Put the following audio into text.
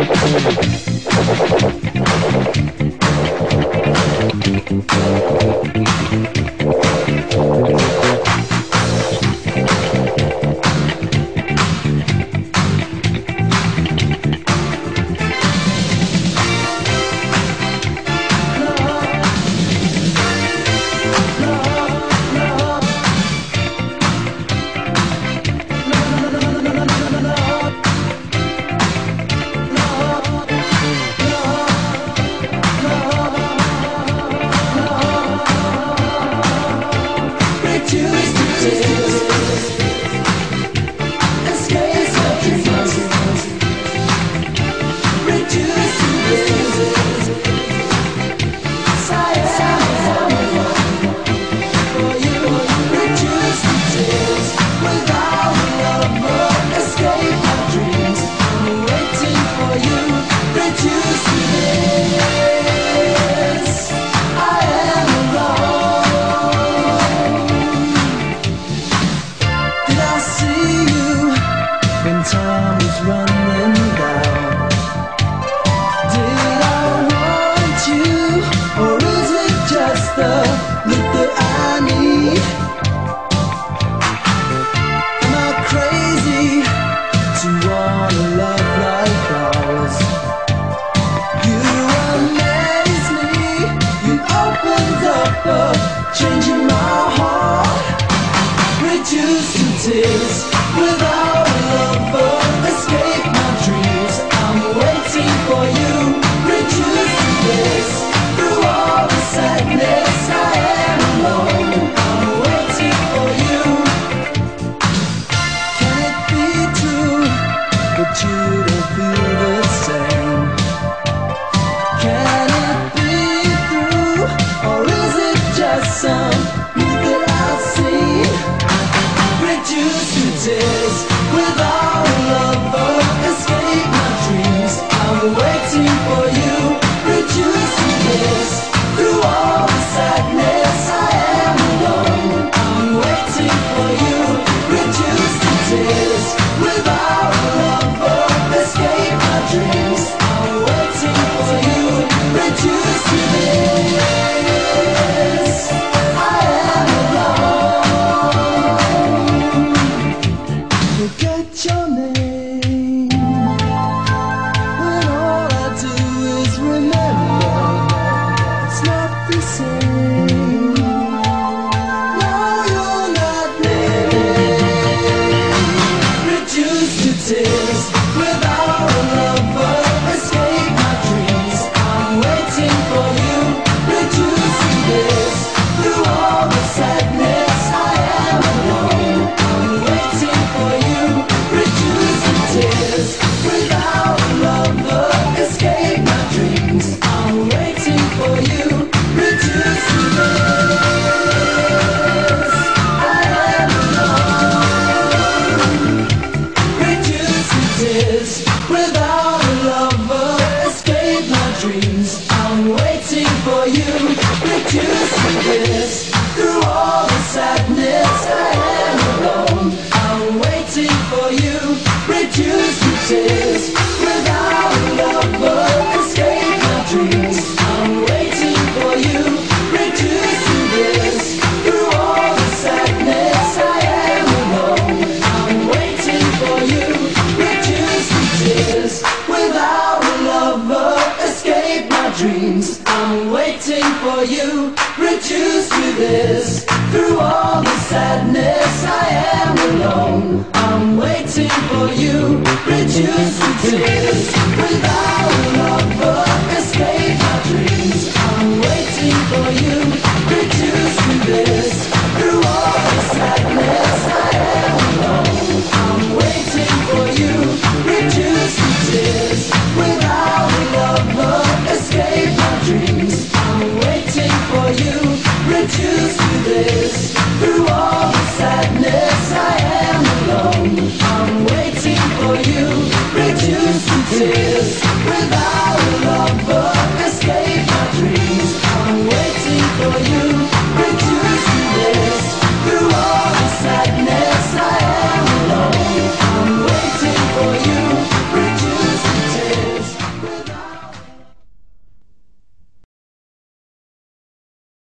Thank you. you Just this. for you, reduced to this. Through all the sadness, I am alone. I'm waiting for you, reduced to this. Pictures